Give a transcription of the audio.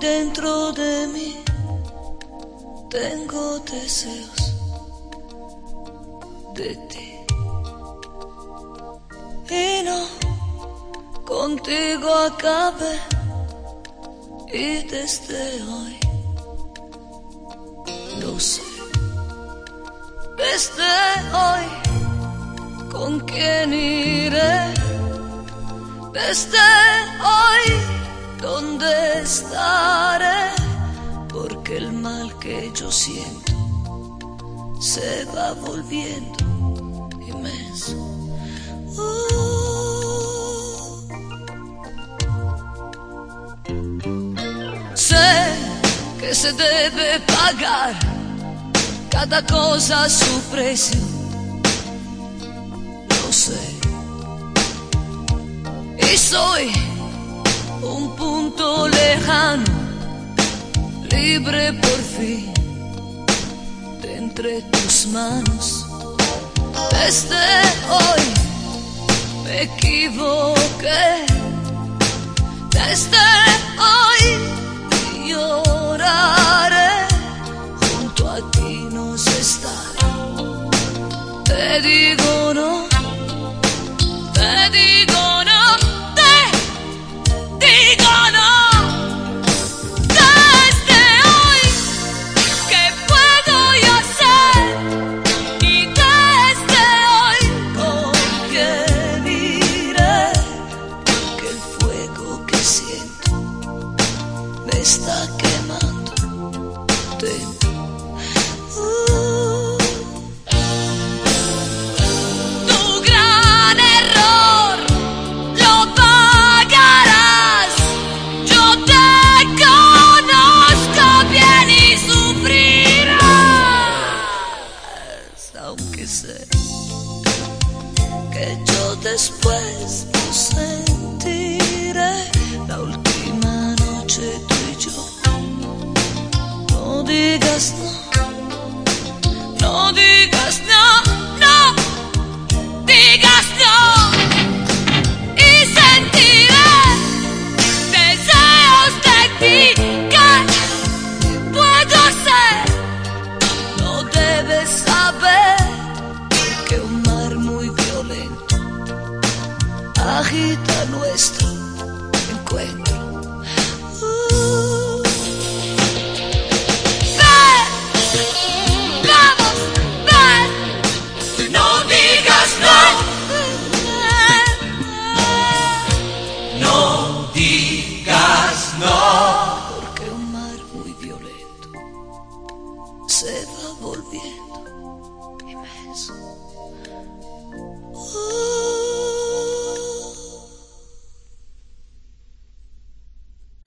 dentro de mí tengo deseos de ti. Y no, contigo acabé y desde hoy lo sé. Desde hoy, ¿con quién iré? Desde hoy, ¿dónde estaré? Porque el mal que yo siento se va volviendo inmenso. Uh. Sé que se debe pagar cada cosa a su precio. Lo sé. Y soy un punto lejano, libre por fin de entre tus manos. Desde hoy me equivoqué. Desde hoy me está quemando dentro. Uh. Tu gran error lo pagarás. Yo te conozco bien y sufrirás, aunque sé que yo después lo sentiré. Agita nuestro encuentro.